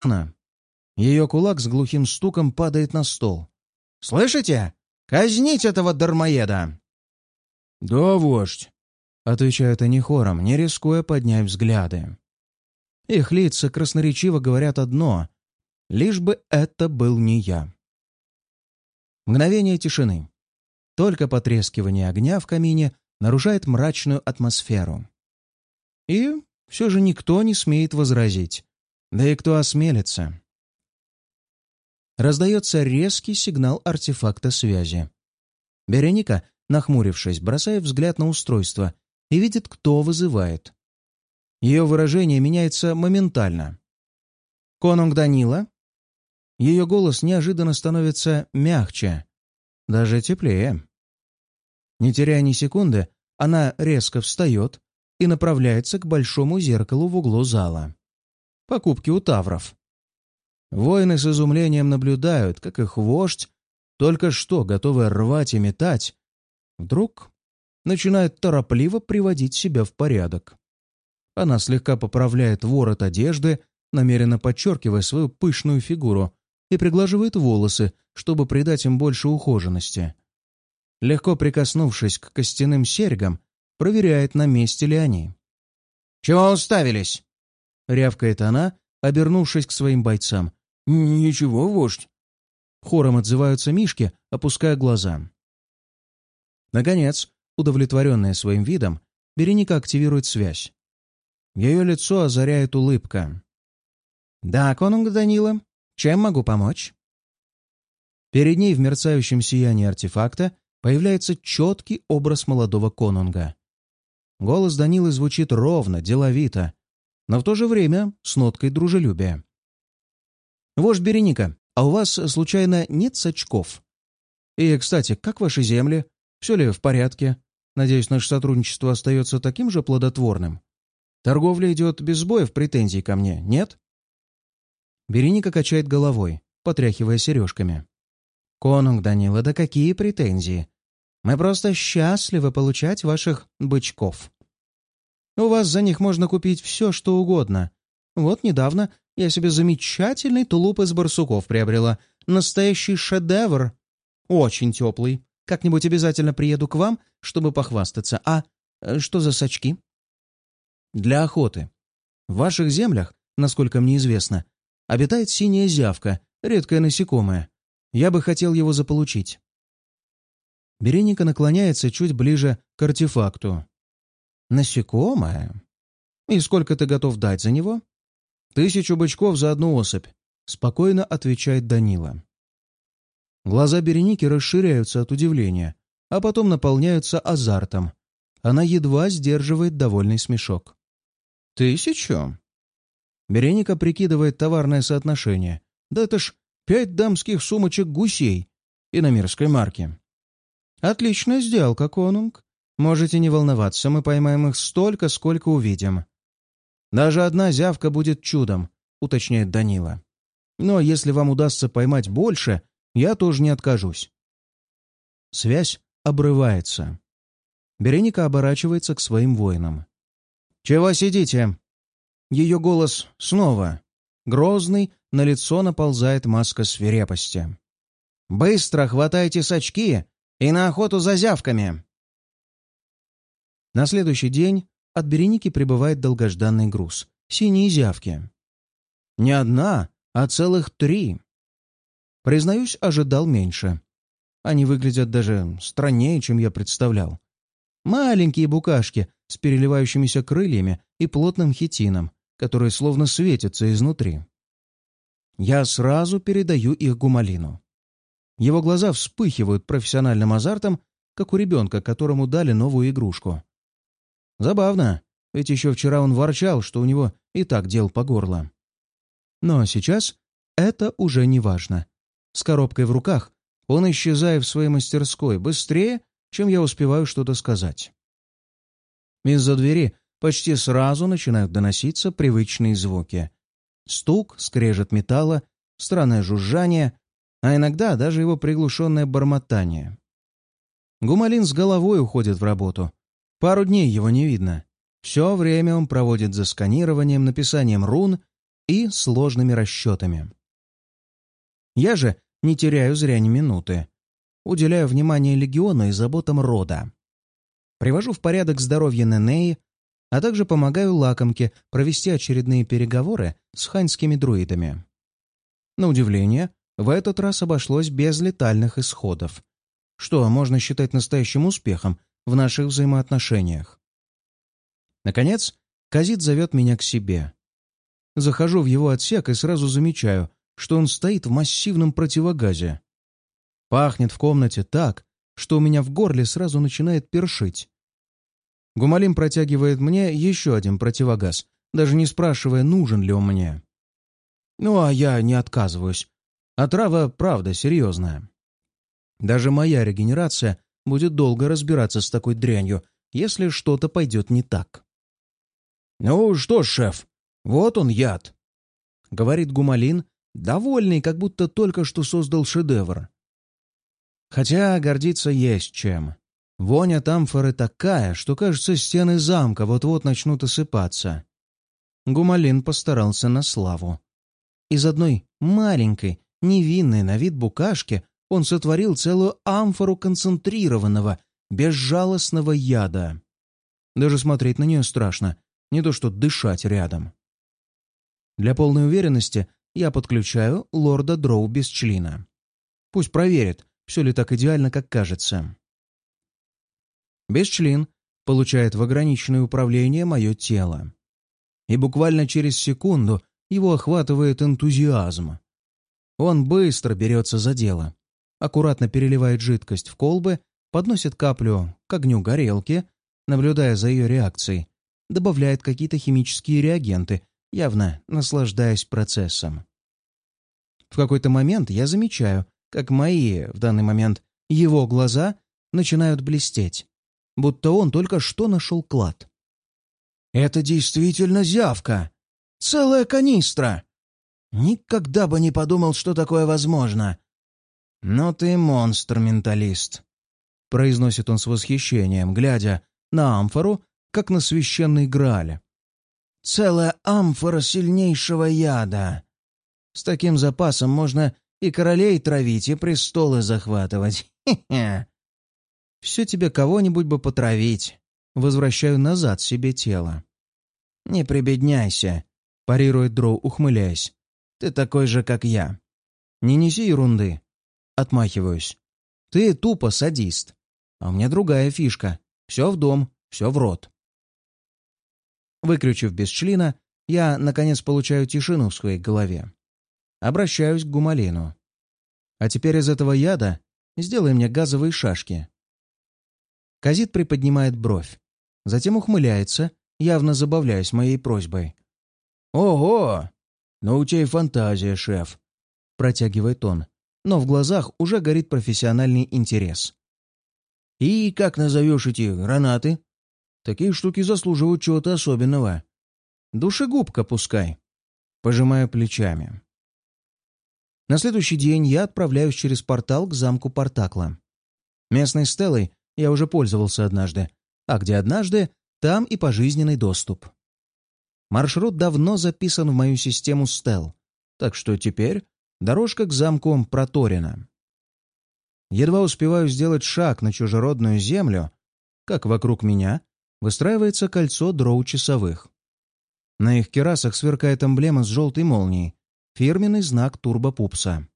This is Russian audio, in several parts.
«Она!» Ее кулак с глухим стуком падает на стол. «Слышите? Казнить этого дармоеда!» «Да, вождь!» — отвечают они хором, не рискуя поднять взгляды. Их лица красноречиво говорят одно — лишь бы это был не я. Мгновение тишины. Только потрескивание огня в камине нарушает мрачную атмосферу. И все же никто не смеет возразить. Да и кто осмелится? Раздается резкий сигнал артефакта связи. Береника, нахмурившись, бросает взгляд на устройство и видит, кто вызывает. Ее выражение меняется моментально. «Конунг Данила?» Ее голос неожиданно становится мягче, даже теплее. Не теряя ни секунды, она резко встает и направляется к большому зеркалу в углу зала. Покупки у тавров. Воины с изумлением наблюдают, как их вождь, только что готовый рвать и метать, вдруг начинает торопливо приводить себя в порядок. Она слегка поправляет ворот одежды, намеренно подчеркивая свою пышную фигуру, и приглаживает волосы, чтобы придать им больше ухоженности. Легко прикоснувшись к костяным серьгам, проверяет, на месте ли они. «Чего уставились?» — рявкает она, обернувшись к своим бойцам. «Ничего, вождь!» Хором отзываются мишки, опуская глаза. Наконец, удовлетворенная своим видом, Береника активирует связь. Ее лицо озаряет улыбка. «Да, конунг Данила, чем могу помочь?» Перед ней в мерцающем сиянии артефакта появляется четкий образ молодого конунга. Голос Данилы звучит ровно, деловито, но в то же время с ноткой дружелюбия. «Вождь Береника, а у вас, случайно, нет сачков? И, кстати, как ваши земли? Все ли в порядке? Надеюсь, наше сотрудничество остается таким же плодотворным?» Торговля идет без сбоев претензий ко мне, нет?» Береника качает головой, потряхивая сережками. «Конунг Данила, да какие претензии? Мы просто счастливы получать ваших бычков. У вас за них можно купить все, что угодно. Вот недавно я себе замечательный тулуп из барсуков приобрела. Настоящий шедевр. Очень теплый. Как-нибудь обязательно приеду к вам, чтобы похвастаться. А э, что за сачки?» для охоты. В ваших землях, насколько мне известно, обитает синяя зявка, редкое насекомое. Я бы хотел его заполучить. Береника наклоняется чуть ближе к артефакту. «Насекомое? И сколько ты готов дать за него?» «Тысячу бычков за одну особь», — спокойно отвечает Данила. Глаза Береники расширяются от удивления, а потом наполняются азартом. Она едва сдерживает довольный смешок. «Тысячу?» Береника прикидывает товарное соотношение. Да это ж пять дамских сумочек гусей иномирской марки. «Отличная сделка, конунг. Можете не волноваться, мы поймаем их столько, сколько увидим». «Даже одна зявка будет чудом», — уточняет Данила. «Но если вам удастся поймать больше, я тоже не откажусь». Связь обрывается. Береника оборачивается к своим воинам. «Чего сидите?» Ее голос снова. Грозный, на лицо наползает маска свирепости. «Быстро хватайте сачки и на охоту за зявками!» На следующий день от Береники прибывает долгожданный груз — синие зявки. Не одна, а целых три. Признаюсь, ожидал меньше. Они выглядят даже страннее, чем я представлял. Маленькие букашки с переливающимися крыльями и плотным хитином, которые словно светятся изнутри. Я сразу передаю их Гумалину. Его глаза вспыхивают профессиональным азартом, как у ребенка, которому дали новую игрушку. Забавно, ведь еще вчера он ворчал, что у него и так дел по горло. Но сейчас это уже не важно. С коробкой в руках он исчезает в своей мастерской быстрее, чем я успеваю что-то сказать. Из-за двери почти сразу начинают доноситься привычные звуки. Стук, скрежет металла, странное жужжание, а иногда даже его приглушенное бормотание. Гумалин с головой уходит в работу. Пару дней его не видно. Все время он проводит за сканированием, написанием рун и сложными расчетами. Я же не теряю зря ни минуты. Уделяю внимание легиону и заботам рода. Привожу в порядок здоровье Ненеи, а также помогаю лакомке провести очередные переговоры с ханьскими друидами. На удивление, в этот раз обошлось без летальных исходов, что можно считать настоящим успехом в наших взаимоотношениях. Наконец, Казит зовет меня к себе. Захожу в его отсек и сразу замечаю, что он стоит в массивном противогазе. Пахнет в комнате так, что у меня в горле сразу начинает першить. Гумалим протягивает мне еще один противогаз, даже не спрашивая, нужен ли он мне. Ну, а я не отказываюсь. Отрава, а правда, серьезная. Даже моя регенерация будет долго разбираться с такой дрянью, если что-то пойдет не так. «Ну что ж, шеф, вот он яд», — говорит Гумалин, довольный, как будто только что создал шедевр. Хотя гордиться есть чем. Вонь от амфоры такая, что, кажется, стены замка вот-вот начнут осыпаться. Гумалин постарался на славу. Из одной маленькой, невинной на вид букашки он сотворил целую амфору концентрированного, безжалостного яда. Даже смотреть на нее страшно, не то что дышать рядом. Для полной уверенности я подключаю лорда Дроу без члена. Пусть проверит, все ли так идеально, как кажется. Бесчлин получает в ограниченное управление мое тело. И буквально через секунду его охватывает энтузиазм. Он быстро берется за дело, аккуратно переливает жидкость в колбы, подносит каплю к огню горелки, наблюдая за ее реакцией, добавляет какие-то химические реагенты, явно наслаждаясь процессом. В какой-то момент я замечаю, как мои, в данный момент, его глаза начинают блестеть, будто он только что нашел клад. «Это действительно зявка! Целая канистра!» Никогда бы не подумал, что такое возможно. «Но ты монстр-менталист», — произносит он с восхищением, глядя на амфору, как на священный Грааль. «Целая амфора сильнейшего яда. С таким запасом можно и королей травить, и престолы захватывать. Хе-хе. Все тебе кого-нибудь бы потравить. Возвращаю назад себе тело. Не прибедняйся, парирует Дроу, ухмыляясь. Ты такой же, как я. Не неси ерунды. Отмахиваюсь. Ты тупо садист. А у меня другая фишка. Все в дом, все в рот. Выключив без члена, я, наконец, получаю тишину в своей голове. Обращаюсь к Гумалину. А теперь из этого яда сделай мне газовые шашки. Казит приподнимает бровь. Затем ухмыляется, явно забавляясь моей просьбой. «Ого! Ну у тебя и фантазия, шеф!» Протягивает он, но в глазах уже горит профессиональный интерес. «И как назовешь эти гранаты? Такие штуки заслуживают чего-то особенного. Душегубка пускай». Пожимаю плечами. На следующий день я отправляюсь через портал к замку Портакла. Местной стелой я уже пользовался однажды, а где однажды, там и пожизненный доступ. Маршрут давно записан в мою систему стел, так что теперь дорожка к замку проторена. Едва успеваю сделать шаг на чужеродную землю, как вокруг меня выстраивается кольцо дроу часовых. На их керасах сверкает эмблема с желтой молнией, фирменный знак турбопупса.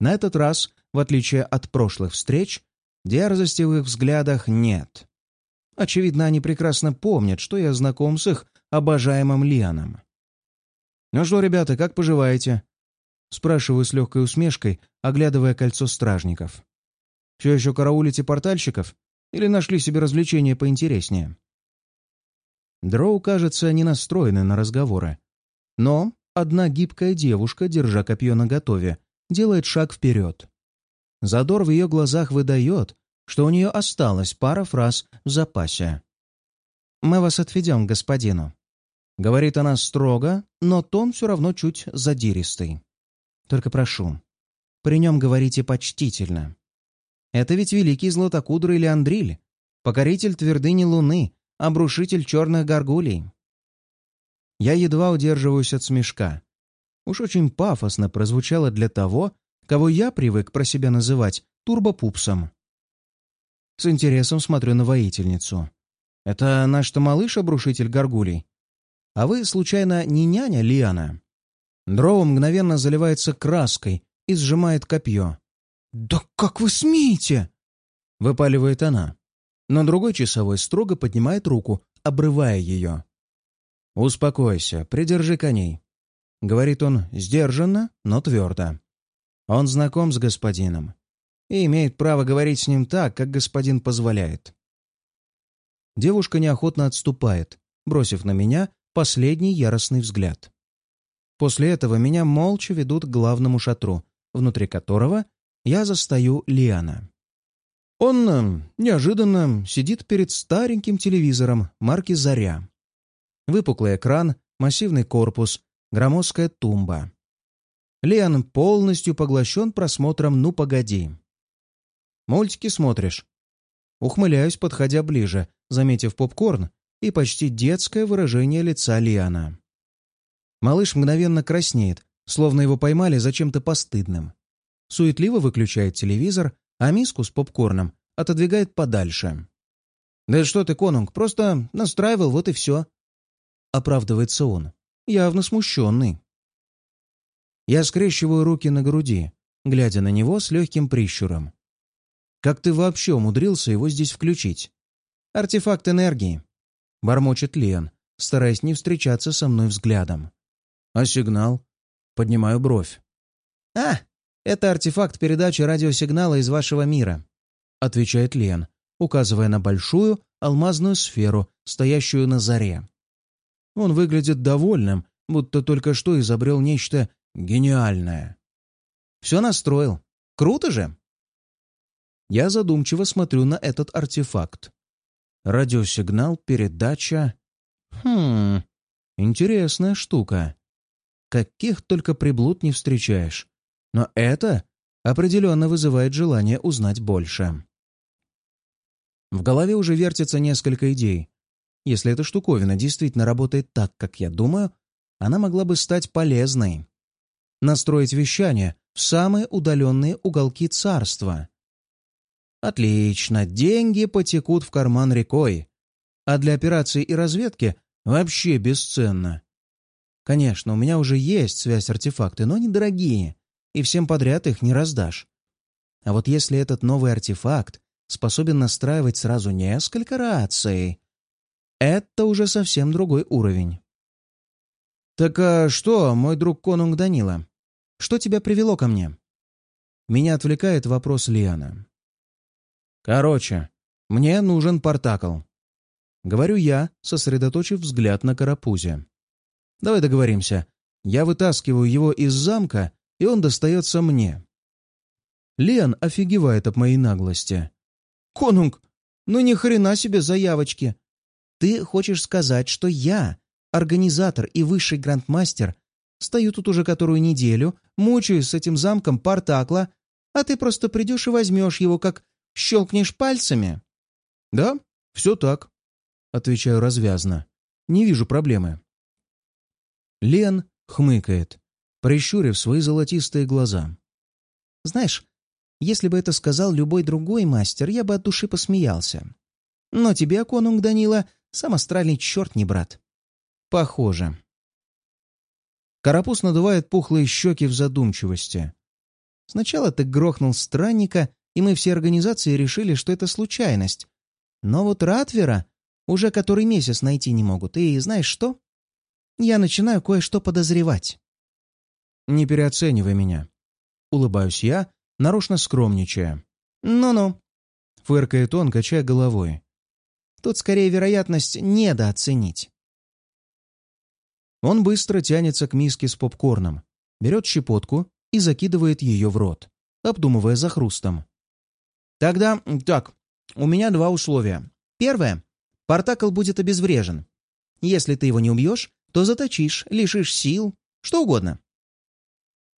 На этот раз, в отличие от прошлых встреч, Дерзости в их взглядах нет. Очевидно, они прекрасно помнят, что я знаком с их обожаемым Лианом. «Ну что, ребята, как поживаете?» Спрашиваю с легкой усмешкой, оглядывая кольцо стражников. «Все еще караулите портальщиков? Или нашли себе развлечения поинтереснее?» Дроу, кажется, не настроены на разговоры. Но одна гибкая девушка, держа копье наготове, делает шаг вперед. Задор в ее глазах выдает, что у нее осталась пара фраз в запасе. «Мы вас отведем господину», — говорит она строго, но тон все равно чуть задиристый. «Только прошу, при нем говорите почтительно. Это ведь великий златокудрый Леандриль, покоритель твердыни Луны, обрушитель черных горгулей». Я едва удерживаюсь от смешка. Уж очень пафосно прозвучало для того, кого я привык про себя называть турбопупсом. С интересом смотрю на воительницу. Это наш-то малыш-обрушитель горгулей? А вы, случайно, не няня Лиана? Дрова мгновенно заливается краской и сжимает копье. «Да как вы смеете?» — выпаливает она. Но другой часовой строго поднимает руку, обрывая ее. «Успокойся, придержи коней», — говорит он сдержанно, но твердо. Он знаком с господином и имеет право говорить с ним так, как господин позволяет. Девушка неохотно отступает, бросив на меня последний яростный взгляд. После этого меня молча ведут к главному шатру, внутри которого я застаю Лиана. Он э, неожиданно сидит перед стареньким телевизором марки «Заря». Выпуклый экран, массивный корпус, громоздкая тумба. Лиан полностью поглощен просмотром «Ну, погоди». «Мультики смотришь?» Ухмыляюсь, подходя ближе, заметив попкорн и почти детское выражение лица Лиана. Малыш мгновенно краснеет, словно его поймали за чем-то постыдным. Суетливо выключает телевизор, а миску с попкорном отодвигает подальше. «Да что ты, конунг, просто настраивал, вот и все», — оправдывается он, явно смущенный. Я скрещиваю руки на груди, глядя на него с легким прищуром. «Как ты вообще умудрился его здесь включить?» «Артефакт энергии», — бормочет Лен, стараясь не встречаться со мной взглядом. «А сигнал?» Поднимаю бровь. «А, это артефакт передачи радиосигнала из вашего мира», — отвечает Лен, указывая на большую алмазную сферу, стоящую на заре. Он выглядит довольным, будто только что изобрел нечто гениальное. «Все настроил. Круто же!» Я задумчиво смотрю на этот артефакт. Радиосигнал, передача... Хм, интересная штука. Каких только приблуд не встречаешь. Но это определенно вызывает желание узнать больше. В голове уже вертится несколько идей. Если эта штуковина действительно работает так, как я думаю, она могла бы стать полезной. Настроить вещание в самые удаленные уголки царства. Отлично, деньги потекут в карман рекой. А для операции и разведки вообще бесценно. Конечно, у меня уже есть связь-артефакты, но они дорогие, и всем подряд их не раздашь. А вот если этот новый артефакт способен настраивать сразу несколько раций, это уже совсем другой уровень. «Так а что, мой друг Конунг Данила? Что тебя привело ко мне?» Меня отвлекает вопрос Лиана. «Короче, мне нужен портакл». Говорю я, сосредоточив взгляд на карапузе. Давай договоримся. Я вытаскиваю его из замка, и он достается мне. Лен офигевает от моей наглости. «Конунг, ну ни хрена себе заявочки! Ты хочешь сказать, что я, организатор и высший грандмастер, стою тут уже которую неделю, мучаюсь с этим замком Партакла, а ты просто придешь и возьмешь его, как щелкнешь пальцами?» «Да, все так», — отвечаю развязно. «Не вижу проблемы». Лен хмыкает, прищурив свои золотистые глаза. «Знаешь, если бы это сказал любой другой мастер, я бы от души посмеялся. Но тебе, конунг Данила, сам астральный черт не брат. Похоже». Карапуз надувает пухлые щеки в задумчивости. Сначала ты грохнул странника, и мы все организации решили, что это случайность. Но вот Ратвера уже который месяц найти не могут. И знаешь что? Я начинаю кое-что подозревать. «Не переоценивай меня», — улыбаюсь я, нарочно скромничая. «Ну-ну», — фыркает он, качая головой. «Тут скорее вероятность недооценить». Он быстро тянется к миске с попкорном, берет щепотку и закидывает ее в рот, обдумывая за хрустом. «Тогда так, у меня два условия. Первое. Партакл будет обезврежен. Если ты его не убьешь, то заточишь, лишишь сил, что угодно.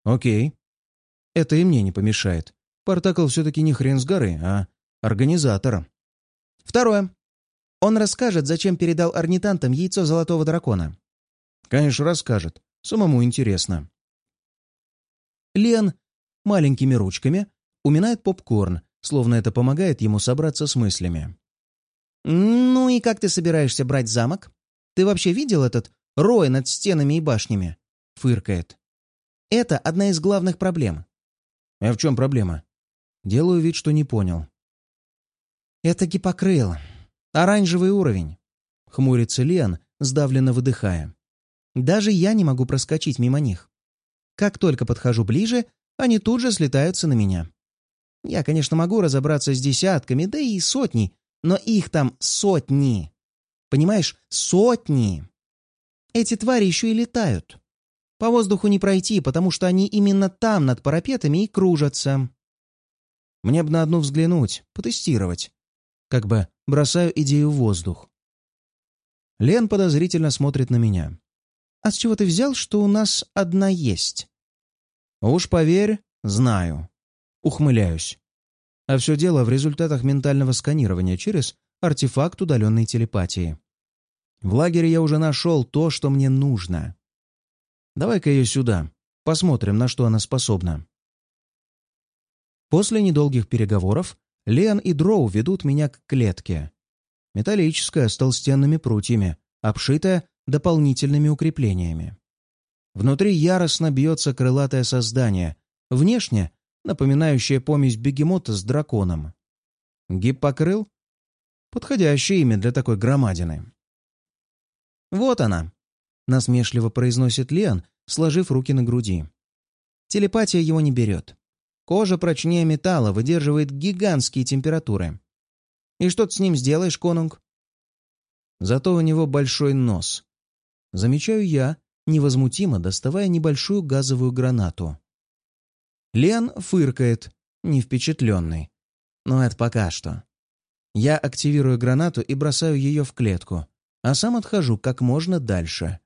Окей. Это и мне не помешает. Партакл все-таки не хрен с горы, а организатор. Второе. Он расскажет, зачем передал орнитантам яйцо золотого дракона. Конечно, расскажет. Самому интересно. Лен маленькими ручками уминает попкорн, словно это помогает ему собраться с мыслями. «Ну и как ты собираешься брать замок? Ты вообще видел этот рой над стенами и башнями?» — фыркает. «Это одна из главных проблем». «А в чем проблема?» Делаю вид, что не понял. «Это гипокрыл. Оранжевый уровень», — хмурится Лиан, сдавленно выдыхая. «Даже я не могу проскочить мимо них. Как только подхожу ближе, они тут же слетаются на меня. Я, конечно, могу разобраться с десятками, да и сотней, но их там сотни. Понимаешь, сотни. Эти твари еще и летают. По воздуху не пройти, потому что они именно там, над парапетами, и кружатся. Мне бы на одну взглянуть, потестировать. Как бы бросаю идею в воздух. Лен подозрительно смотрит на меня. «А с чего ты взял, что у нас одна есть?» «Уж поверь, знаю». Ухмыляюсь. А все дело в результатах ментального сканирования через артефакт удаленной телепатии. В лагере я уже нашел то, что мне нужно. Давай-ка ее сюда. Посмотрим, на что она способна. После недолгих переговоров Лен и Дроу ведут меня к клетке. Металлическая, с толстенными прутьями, обшитая дополнительными укреплениями. Внутри яростно бьется крылатое создание, внешне напоминающее помесь бегемота с драконом. Гиппокрыл? Подходящее имя для такой громадины. «Вот она», — насмешливо произносит Леон, сложив руки на груди. Телепатия его не берет. Кожа прочнее металла, выдерживает гигантские температуры. И что ты с ним сделаешь, конунг? Зато у него большой нос. Замечаю я, невозмутимо доставая небольшую газовую гранату. Лен фыркает, не впечатленный. Но это пока что. Я активирую гранату и бросаю ее в клетку, а сам отхожу как можно дальше.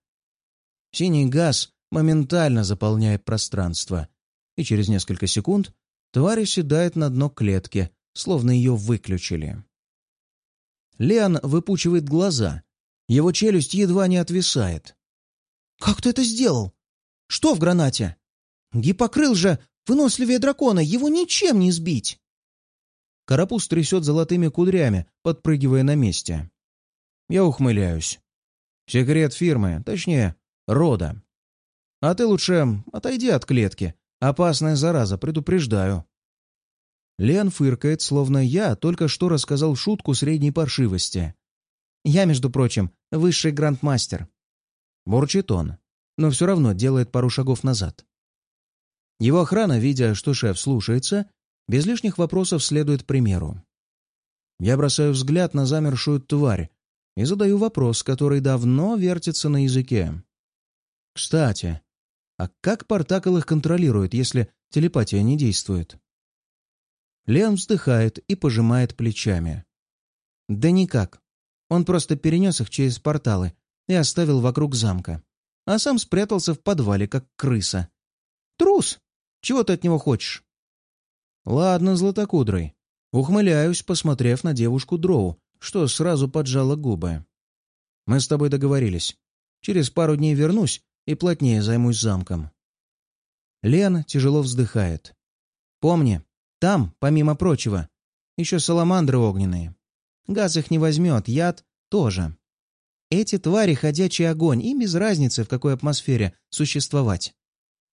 Синий газ моментально заполняет пространство, и через несколько секунд тварь седает на дно клетки, словно ее выключили. Леон выпучивает глаза. Его челюсть едва не отвисает. «Как ты это сделал? Что в гранате? Гипокрыл же Выносливее дракона, его ничем не сбить!» Карапуз трясет золотыми кудрями, подпрыгивая на месте. Я ухмыляюсь. Секрет фирмы, точнее, рода. А ты лучше отойди от клетки. Опасная зараза, предупреждаю. Лен фыркает, словно я только что рассказал шутку средней паршивости. Я, между прочим, высший грандмастер. Бурчит он, но все равно делает пару шагов назад. Его охрана, видя, что шеф слушается, без лишних вопросов следует примеру. Я бросаю взгляд на замершую тварь и задаю вопрос, который давно вертится на языке. Кстати, а как Партакл их контролирует, если телепатия не действует? Леон вздыхает и пожимает плечами. Да никак. Он просто перенес их через порталы и оставил вокруг замка, а сам спрятался в подвале, как крыса. Трус! Чего ты от него хочешь?» «Ладно, златокудрый». Ухмыляюсь, посмотрев на девушку Дроу, что сразу поджала губы. «Мы с тобой договорились. Через пару дней вернусь и плотнее займусь замком». Лен тяжело вздыхает. «Помни, там, помимо прочего, еще саламандры огненные. Газ их не возьмет, яд тоже. Эти твари — ходячий огонь, им без разницы, в какой атмосфере существовать.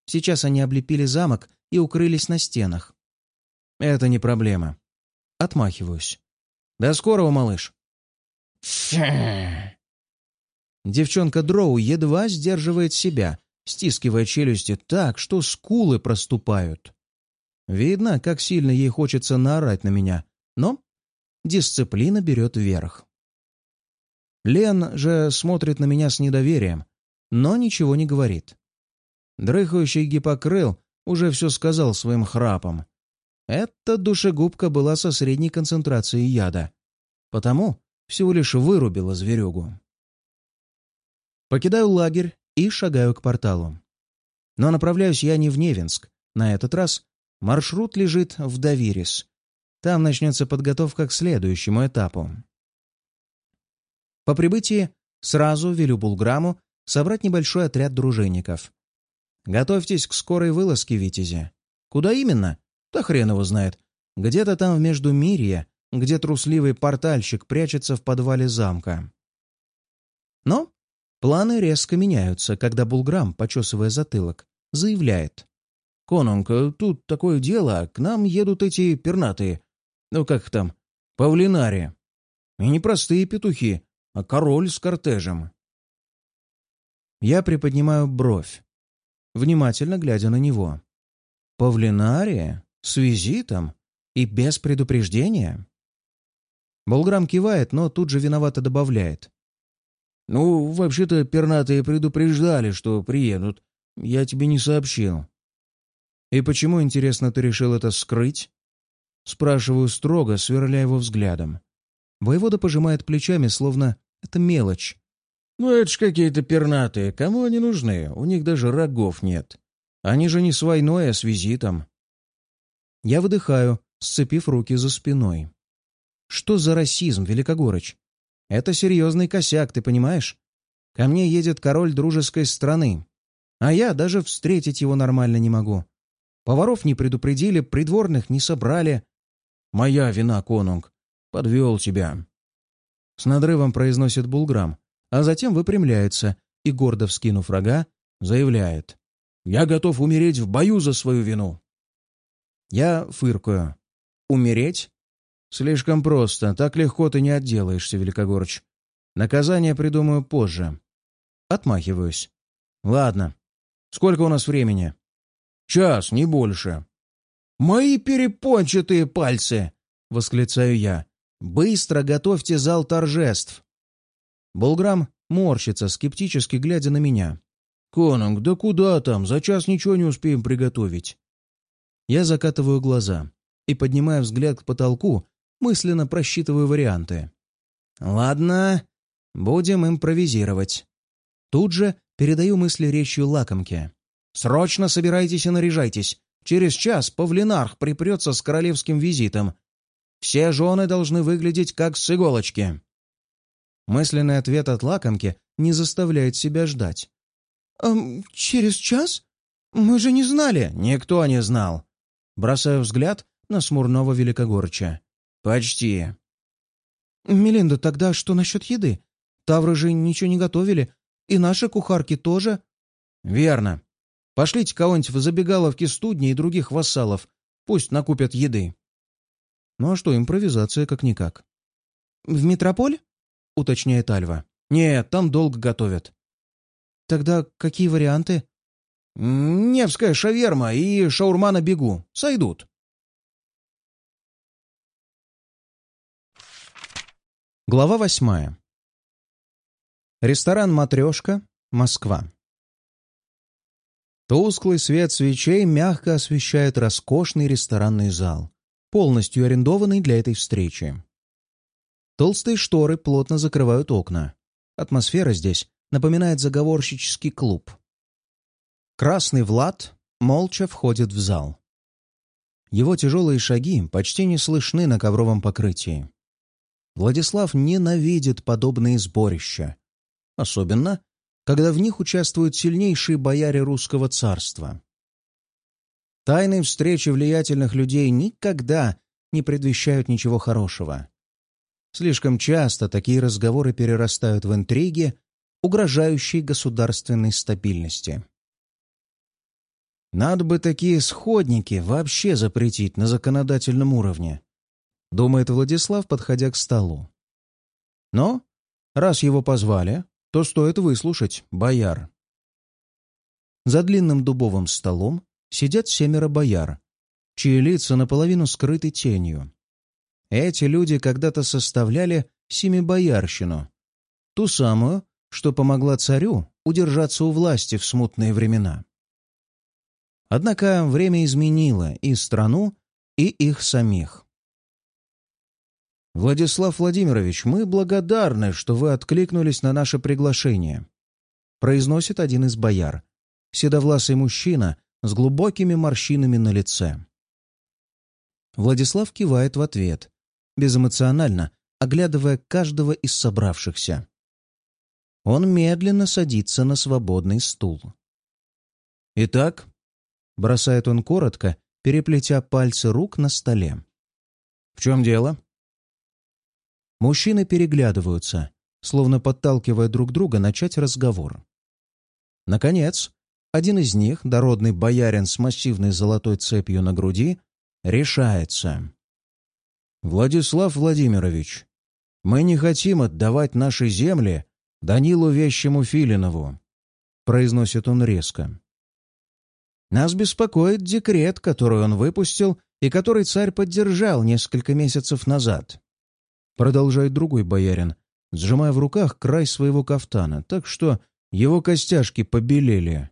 Сейчас они облепили замок и укрылись на стенах. Это не проблема. Отмахиваюсь. До скорого, малыш. Девчонка Дроу едва сдерживает себя, стискивая челюсти так, что скулы проступают. Видно, как сильно ей хочется наорать на меня, но дисциплина берет верх. Лен же смотрит на меня с недоверием, но ничего не говорит. Дрыхающий гипокрыл уже все сказал своим храпом. Эта душегубка была со средней концентрацией яда, потому всего лишь вырубила зверюгу. Покидаю лагерь и шагаю к порталу. Но направляюсь я не в Невинск. На этот раз маршрут лежит в Давирис. Там начнется подготовка к следующему этапу. По прибытии сразу велю Булграму собрать небольшой отряд дружинников. Готовьтесь к скорой вылазке, Витязи. Куда именно? Да хрен его знает. Где-то там в Междумирье, где трусливый портальщик прячется в подвале замка. Но планы резко меняются, когда Булграм, почесывая затылок, заявляет. «Конунг, тут такое дело, к нам едут эти пернатые, ну как там, павлинари. И не простые петухи, а король с кортежем». Я приподнимаю бровь, внимательно глядя на него. «Павлинария? С визитом? И без предупреждения?» Болграм кивает, но тут же виновато добавляет. «Ну, вообще-то пернатые предупреждали, что приедут. Я тебе не сообщил». «И почему, интересно, ты решил это скрыть?» Спрашиваю строго, сверля его взглядом. Воевода пожимает плечами, словно это мелочь. «Ну, это ж какие-то пернатые. Кому они нужны? У них даже рогов нет. Они же не с войной, а с визитом». Я выдыхаю, сцепив руки за спиной. «Что за расизм, Великогорыч? Это серьезный косяк, ты понимаешь? Ко мне едет король дружеской страны, а я даже встретить его нормально не могу. Поваров не предупредили, придворных не собрали. Моя вина, конунг. Подвел тебя. С надрывом произносит Булграм, а затем выпрямляется и, гордо вскинув рога, заявляет. «Я готов умереть в бою за свою вину». Я фыркаю. «Умереть? Слишком просто. Так легко ты не отделаешься, Великогорыч. Наказание придумаю позже». Отмахиваюсь. «Ладно. Сколько у нас времени?» «Час, не больше». «Мои перепончатые пальцы!» — восклицаю я. «Быстро готовьте зал торжеств!» Булграм морщится, скептически глядя на меня. «Конунг, да куда там? За час ничего не успеем приготовить». Я закатываю глаза и, поднимая взгляд к потолку, мысленно просчитываю варианты. «Ладно, будем импровизировать». Тут же передаю мысли речью лакомке. «Срочно собирайтесь и наряжайтесь. Через час Павлинарх припрется с королевским визитом. Все жены должны выглядеть как с иголочки». Мысленный ответ от лакомки не заставляет себя ждать. «Эм, «Через час? Мы же не знали!» «Никто не знал!» Бросаю взгляд на смурного Великогорча. «Почти!» «Мелинда, тогда что насчет еды? Тавры же ничего не готовили, и наши кухарки тоже?» «Верно. Пошлите кого-нибудь в забегаловки студни и других вассалов. Пусть накупят еды». «Ну а что, импровизация как-никак». «В метрополь?» — уточняет Альва. «Нет, там долго готовят». «Тогда какие варианты?» «Невская шаверма и шаурма на бегу. Сойдут». Глава восьмая. Ресторан «Матрешка», Москва. Тусклый свет свечей мягко освещает роскошный ресторанный зал, полностью арендованный для этой встречи. Толстые шторы плотно закрывают окна. Атмосфера здесь напоминает заговорщический клуб. Красный Влад молча входит в зал. Его тяжелые шаги почти не слышны на ковровом покрытии. Владислав ненавидит подобные сборища. Особенно, когда в них участвуют сильнейшие бояре русского царства. Тайные встречи влиятельных людей никогда не предвещают ничего хорошего. Слишком часто такие разговоры перерастают в интриги, угрожающие государственной стабильности. Надо бы такие сходники вообще запретить на законодательном уровне, думает Владислав, подходя к столу. Но, раз его позвали, то стоит выслушать бояр. За длинным дубовым столом сидят семеро бояр, чьи лица наполовину скрыты тенью. Эти люди когда-то составляли Семибоярщину, ту самую, что помогла царю удержаться у власти в смутные времена. Однако время изменило и страну, и их самих. «Владислав Владимирович, мы благодарны, что вы откликнулись на наше приглашение», произносит один из бояр, седовласый мужчина с глубокими морщинами на лице. Владислав кивает в ответ, безэмоционально, оглядывая каждого из собравшихся. Он медленно садится на свободный стул. «Итак», — бросает он коротко, переплетя пальцы рук на столе. «В чем дело?» Мужчины переглядываются, словно подталкивая друг друга начать разговор. Наконец, один из них, дородный боярин с массивной золотой цепью на груди, решается. «Владислав Владимирович, мы не хотим отдавать наши земли Данилу Вещему Филинову», — произносит он резко. «Нас беспокоит декрет, который он выпустил и который царь поддержал несколько месяцев назад продолжает другой боярин, сжимая в руках край своего кафтана, так что его костяшки побелели.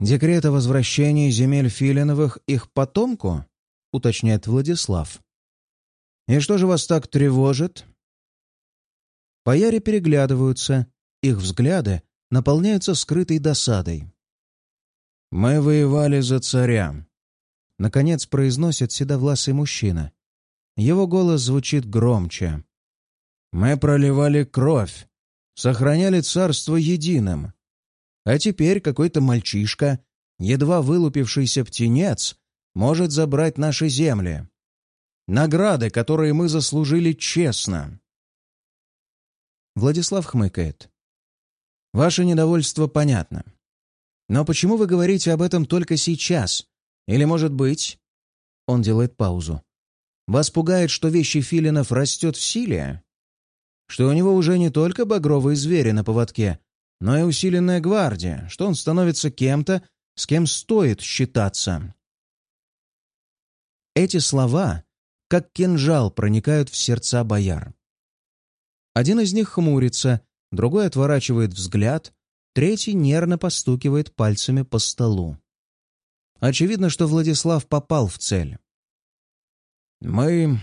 «Декрет о возвращении земель Филиновых их потомку?» — уточняет Владислав. «И что же вас так тревожит?» Бояре переглядываются, их взгляды наполняются скрытой досадой. «Мы воевали за царя», — наконец произносит седовласый мужчина. Его голос звучит громче. «Мы проливали кровь, сохраняли царство единым. А теперь какой-то мальчишка, едва вылупившийся птенец, может забрать наши земли. Награды, которые мы заслужили честно». Владислав хмыкает. «Ваше недовольство понятно. Но почему вы говорите об этом только сейчас? Или, может быть...» Он делает паузу. Вас пугает, что вещи филинов растет в силе? Что у него уже не только багровые звери на поводке, но и усиленная гвардия, что он становится кем-то, с кем стоит считаться. Эти слова, как кинжал, проникают в сердца бояр. Один из них хмурится, другой отворачивает взгляд, третий нервно постукивает пальцами по столу. Очевидно, что Владислав попал в цель. «Мы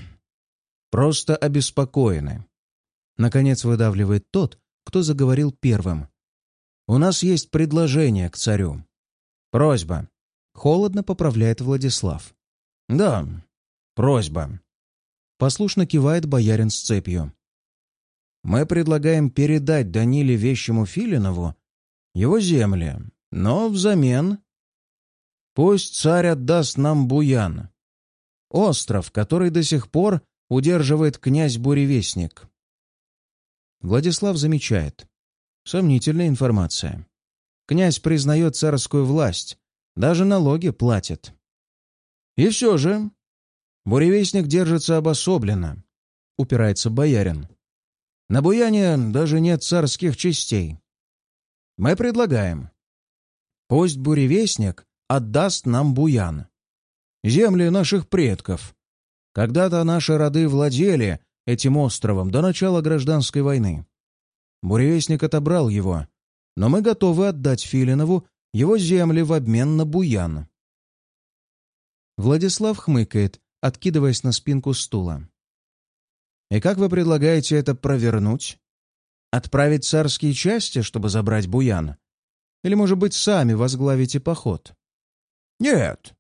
просто обеспокоены», — наконец выдавливает тот, кто заговорил первым. «У нас есть предложение к царю. Просьба». Холодно поправляет Владислав. «Да, просьба». Послушно кивает боярин с цепью. «Мы предлагаем передать Даниле Вещему Филинову его земли, но взамен пусть царь отдаст нам Буян, Остров, который до сих пор удерживает князь Буревестник. Владислав замечает. Сомнительная информация. Князь признает царскую власть, даже налоги платит. И все же Буревестник держится обособленно, упирается боярин. На Буяне даже нет царских частей. Мы предлагаем. Пусть Буревестник отдаст нам Буян земли наших предков. Когда-то наши роды владели этим островом до начала гражданской войны. Буревестник отобрал его, но мы готовы отдать Филинову его земли в обмен на буян. Владислав хмыкает, откидываясь на спинку стула. «И как вы предлагаете это провернуть? Отправить царские части, чтобы забрать буян? Или, может быть, сами возглавите поход?» «Нет,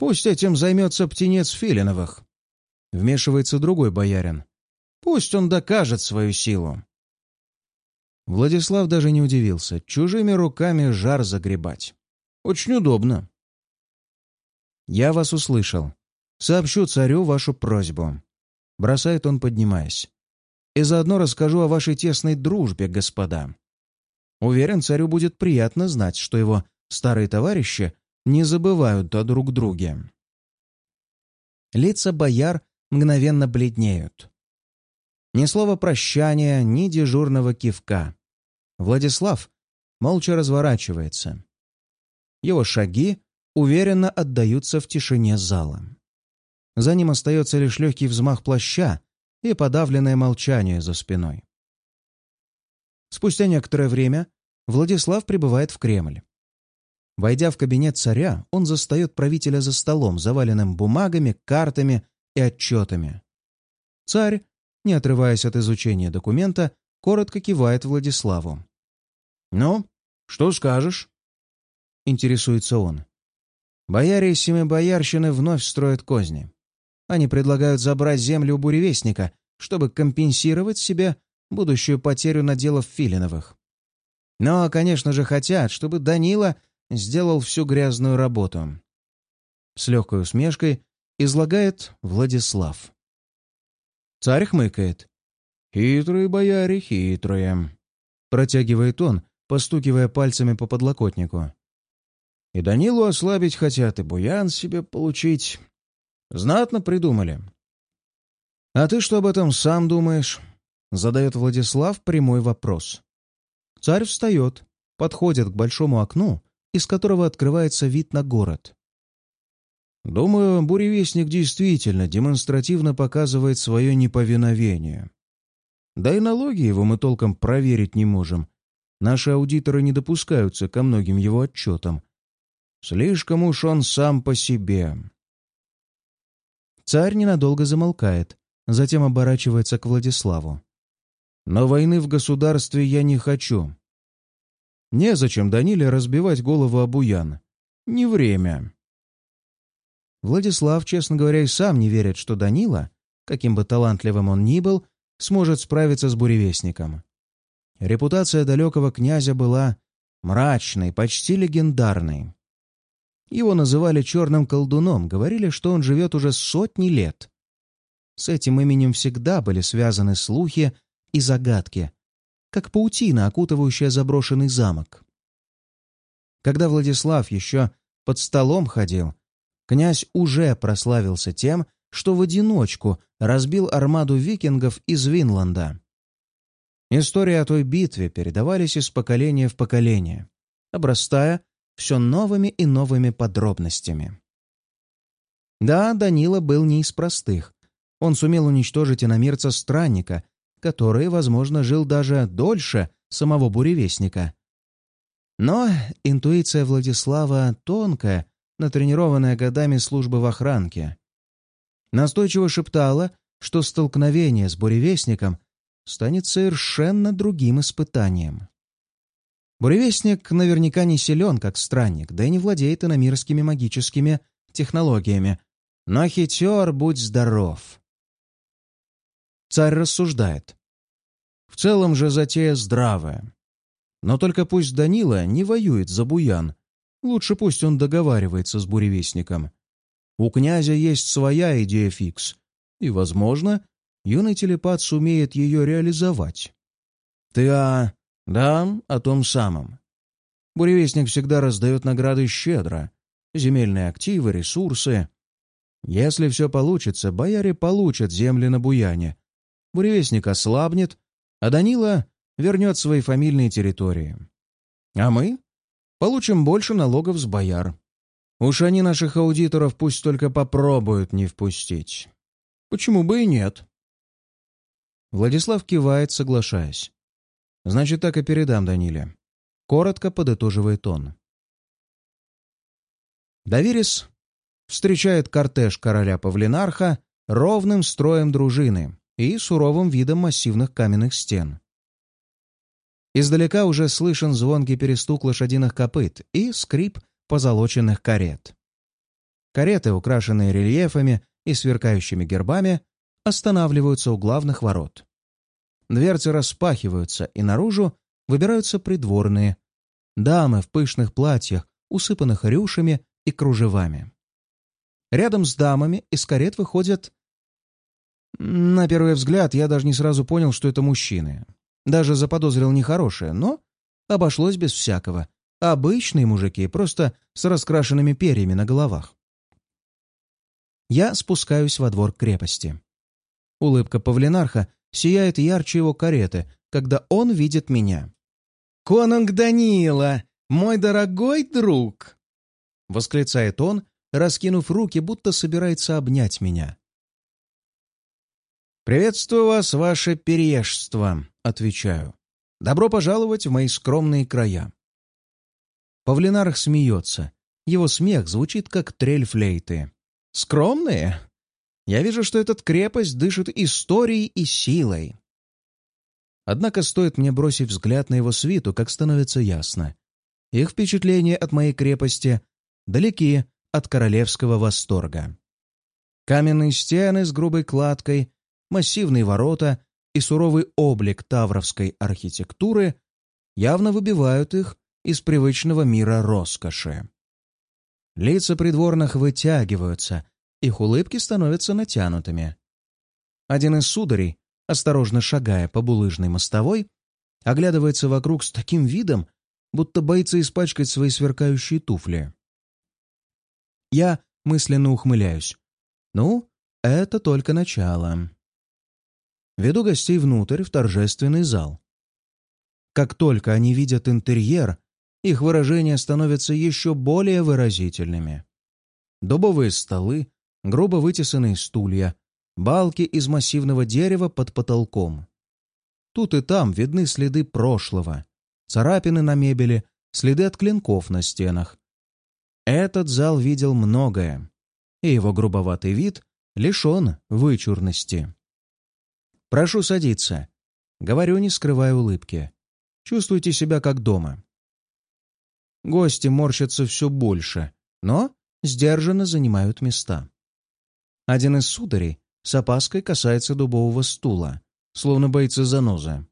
Пусть этим займется птенец Филиновых. Вмешивается другой боярин. Пусть он докажет свою силу. Владислав даже не удивился. Чужими руками жар загребать. Очень удобно. «Я вас услышал. Сообщу царю вашу просьбу». Бросает он, поднимаясь. «И заодно расскажу о вашей тесной дружбе, господа. Уверен, царю будет приятно знать, что его старые товарищи не забывают о друг друге. Лица бояр мгновенно бледнеют. Ни слова прощания, ни дежурного кивка. Владислав молча разворачивается. Его шаги уверенно отдаются в тишине зала. За ним остается лишь легкий взмах плаща и подавленное молчание за спиной. Спустя некоторое время Владислав прибывает в Кремль. Войдя в кабинет царя, он застает правителя за столом, заваленным бумагами, картами и отчетами. Царь, не отрываясь от изучения документа, коротко кивает Владиславу. «Ну, что скажешь?» — интересуется он. Бояре из Семибоярщины вновь строят козни. Они предлагают забрать землю у буревестника, чтобы компенсировать себе будущую потерю наделов Филиновых. Но, конечно же, хотят, чтобы Данила сделал всю грязную работу. С легкой усмешкой излагает Владислав. Царь хмыкает. «Хитрые бояре, хитрые», — протягивает он, постукивая пальцами по подлокотнику. «И Данилу ослабить хотят, и буян себе получить. Знатно придумали». «А ты что об этом сам думаешь?» — задает Владислав прямой вопрос. Царь встает, подходит к большому окну, из которого открывается вид на город. Думаю, буревестник действительно демонстративно показывает свое неповиновение. Да и налоги его мы толком проверить не можем. Наши аудиторы не допускаются ко многим его отчетам. Слишком уж он сам по себе. Царь ненадолго замолкает, затем оборачивается к Владиславу. «Но войны в государстве я не хочу. Незачем Даниле разбивать голову об Уян. Не время». Владислав, честно говоря, и сам не верит, что Данила, каким бы талантливым он ни был, сможет справиться с буревестником. Репутация далекого князя была мрачной, почти легендарной. Его называли черным колдуном, говорили, что он живет уже сотни лет. С этим именем всегда были связаны слухи и загадки, как паутина, окутывающая заброшенный замок. Когда Владислав еще под столом ходил, князь уже прославился тем, что в одиночку разбил армаду викингов из Винланда. Истории о той битве передавались из поколения в поколение, обрастая все новыми и новыми подробностями. Да, Данила был не из простых. Он сумел уничтожить иномирца-странника, который, возможно, жил даже дольше самого буревестника. Но интуиция Владислава тонкая натренированная годами службы в охранке. Настойчиво шептала, что столкновение с буревестником станет совершенно другим испытанием. Буревестник наверняка не силен, как странник, да и не владеет иномирскими магическими технологиями, но хитер, будь здоров. Царь рассуждает. В целом же затея здравая. Но только пусть Данила не воюет за Буян, Лучше пусть он договаривается с буревестником. У князя есть своя идея фикс, и, возможно, юный телепат сумеет ее реализовать. Ты а... Да, о том самом. Буревестник всегда раздает награды щедро. Земельные активы, ресурсы. Если все получится, бояре получат земли на Буяне. Буревестник ослабнет, а Данила вернет свои фамильные территории. А мы Получим больше налогов с бояр. Уж они наших аудиторов пусть только попробуют не впустить. Почему бы и нет? Владислав кивает, соглашаясь. Значит, так и передам Даниле. Коротко подытоживает он. Доверис встречает кортеж короля Павлинарха ровным строем дружины и суровым видом массивных каменных стен. Издалека уже слышен звонкий перестук лошадиных копыт и скрип позолоченных карет. Кареты, украшенные рельефами и сверкающими гербами, останавливаются у главных ворот. Дверцы распахиваются, и наружу выбираются придворные, дамы в пышных платьях, усыпанных рюшами и кружевами. Рядом с дамами из карет выходят... На первый взгляд я даже не сразу понял, что это мужчины. Даже заподозрил нехорошее, но обошлось без всякого. Обычные мужики, просто с раскрашенными перьями на головах. Я спускаюсь во двор крепости. Улыбка павлинарха сияет ярче его кареты, когда он видит меня. «Конунг Данила, мой дорогой друг!» — восклицает он, раскинув руки, будто собирается обнять меня. «Приветствую вас, ваше переежство», — отвечаю. «Добро пожаловать в мои скромные края». Павлинарх смеется. Его смех звучит, как трель флейты. «Скромные? Я вижу, что эта крепость дышит историей и силой». Однако стоит мне бросить взгляд на его свиту, как становится ясно. Их впечатления от моей крепости далеки от королевского восторга. Каменные стены с грубой кладкой, массивные ворота и суровый облик тавровской архитектуры явно выбивают их из привычного мира роскоши. Лица придворных вытягиваются, их улыбки становятся натянутыми. Один из сударей, осторожно шагая по булыжной мостовой, оглядывается вокруг с таким видом, будто боится испачкать свои сверкающие туфли. Я мысленно ухмыляюсь. Ну, это только начало. Веду гостей внутрь, в торжественный зал. Как только они видят интерьер, их выражения становятся еще более выразительными. Дубовые столы, грубо вытесанные стулья, балки из массивного дерева под потолком. Тут и там видны следы прошлого, царапины на мебели, следы от клинков на стенах. Этот зал видел многое, и его грубоватый вид лишен вычурности. «Прошу садиться», — говорю, не скрывая улыбки. «Чувствуйте себя как дома». Гости морщатся все больше, но сдержанно занимают места. Один из сударей с опаской касается дубового стула, словно боится занозы.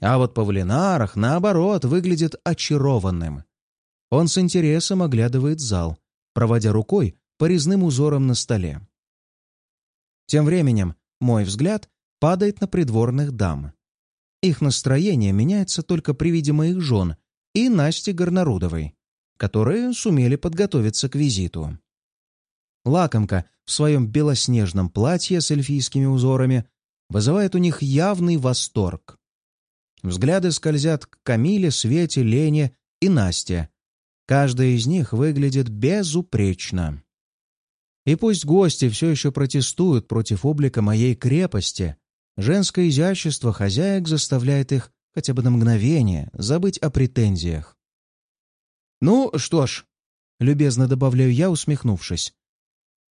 А вот Павлинарах, наоборот, выглядит очарованным. Он с интересом оглядывает зал, проводя рукой по резным узорам на столе. Тем временем мой взгляд падает на придворных дам. Их настроение меняется только при виде моих жен и Насти Горнарудовой, которые сумели подготовиться к визиту. Лакомка в своем белоснежном платье с эльфийскими узорами вызывает у них явный восторг. Взгляды скользят к Камиле, Свете, Лене и Насте. Каждая из них выглядит безупречно. И пусть гости все еще протестуют против облика моей крепости, женское изящество хозяек заставляет их хотя бы на мгновение забыть о претензиях. «Ну что ж», — любезно добавляю я, усмехнувшись,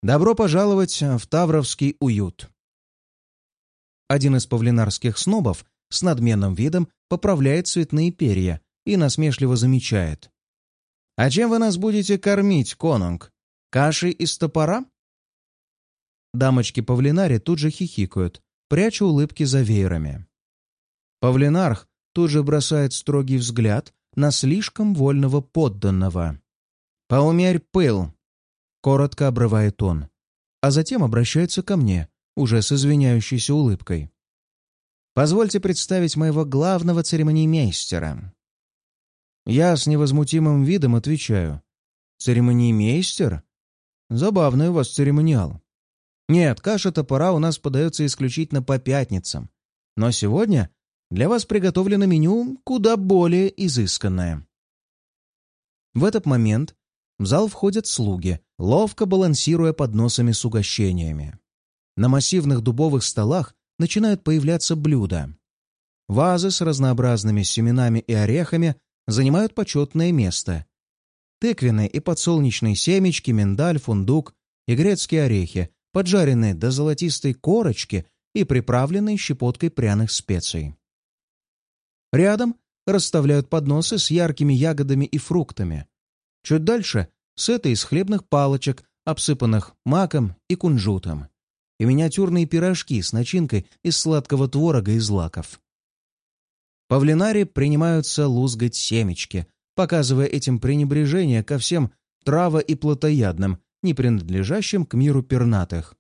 «добро пожаловать в Тавровский уют». Один из павлинарских снобов с надменным видом поправляет цветные перья и насмешливо замечает. «А чем вы нас будете кормить, конунг? Кашей из топора?» Дамочки павлинари тут же хихикают, пряча улыбки за веерами. Павлинарх тут же бросает строгий взгляд на слишком вольного подданного. «Поумерь пыл!» — коротко обрывает он, а затем обращается ко мне, уже с извиняющейся улыбкой. «Позвольте представить моего главного церемониймейстера». Я с невозмутимым видом отвечаю. «Церемониймейстер? Забавный у вас церемониал. Нет, каша-топора у нас подается исключительно по пятницам. Но сегодня для вас приготовлено меню куда более изысканное. В этот момент в зал входят слуги, ловко балансируя подносами с угощениями. На массивных дубовых столах начинают появляться блюда. Вазы с разнообразными семенами и орехами занимают почетное место. Тыквенные и подсолнечные семечки, миндаль, фундук и грецкие орехи, поджаренные до золотистой корочки и приправленные щепоткой пряных специй. Рядом расставляют подносы с яркими ягодами и фруктами. Чуть дальше — сеты из хлебных палочек, обсыпанных маком и кунжутом. И миниатюрные пирожки с начинкой из сладкого творога и злаков. Павлинари принимаются лузгать семечки, показывая этим пренебрежение ко всем траво- и плотоядным, не принадлежащим к миру пернатых.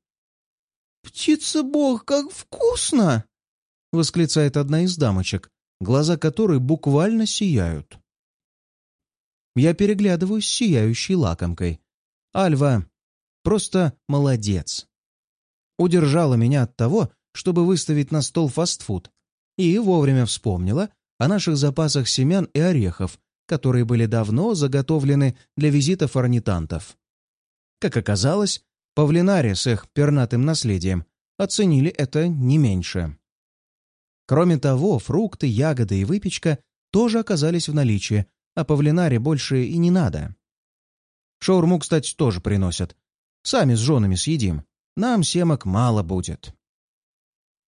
«Птица-бог, как вкусно!» — восклицает одна из дамочек, глаза которой буквально сияют. Я переглядываюсь с сияющей лакомкой. Альва просто молодец. Удержала меня от того, чтобы выставить на стол фастфуд, и вовремя вспомнила о наших запасах семян и орехов, которые были давно заготовлены для визитов орнитантов. Как оказалось, павлинари с их пернатым наследием оценили это не меньше. Кроме того, фрукты, ягоды и выпечка тоже оказались в наличии, а павлинаре больше и не надо. Шаурму, кстати, тоже приносят. Сами с женами съедим. Нам семок мало будет.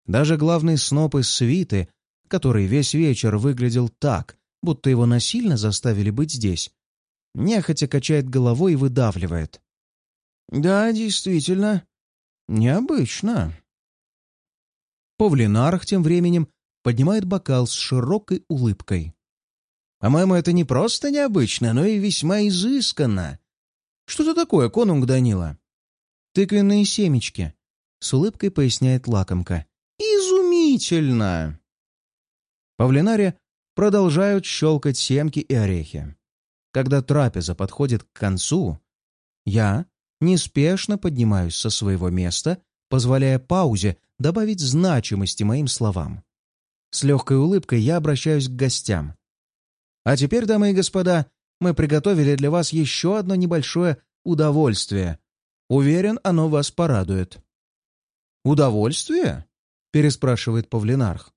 Даже главный сноп из свиты, который весь вечер выглядел так, будто его насильно заставили быть здесь, нехотя качает головой и выдавливает. «Да, действительно, необычно». Павлинарх тем временем поднимает бокал с широкой улыбкой. «По-моему, это не просто необычно, но и весьма изысканно. Что-то такое, конунг Данила?» «Тыквенные семечки», — с улыбкой поясняет лакомка. «Изумительно!» Павлинаре продолжают щелкать семки и орехи. Когда трапеза подходит к концу, я неспешно поднимаюсь со своего места, позволяя паузе добавить значимости моим словам. С легкой улыбкой я обращаюсь к гостям. А теперь, дамы и господа, мы приготовили для вас еще одно небольшое удовольствие. Уверен, оно вас порадует. «Удовольствие?» — переспрашивает Павлинарх.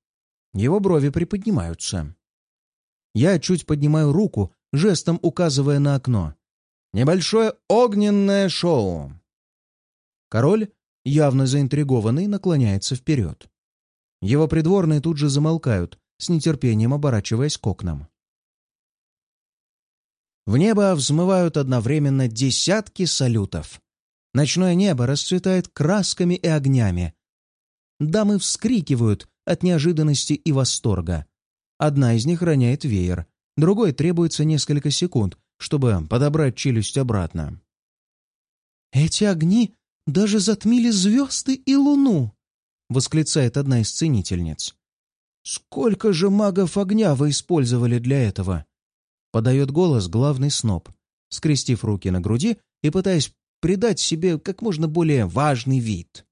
Его брови приподнимаются. Я чуть поднимаю руку, жестом указывая на окно. «Небольшое огненное шоу!» Король, явно заинтригованный, наклоняется вперед. Его придворные тут же замолкают, с нетерпением оборачиваясь к окнам. В небо взмывают одновременно десятки салютов. Ночное небо расцветает красками и огнями. Дамы вскрикивают от неожиданности и восторга. Одна из них роняет веер, другой требуется несколько секунд, чтобы подобрать челюсть обратно. «Эти огни даже затмили звезды и луну!» — восклицает одна из ценительниц. «Сколько же магов огня вы использовали для этого?» — подает голос главный сноб, скрестив руки на груди и пытаясь придать себе как можно более важный вид.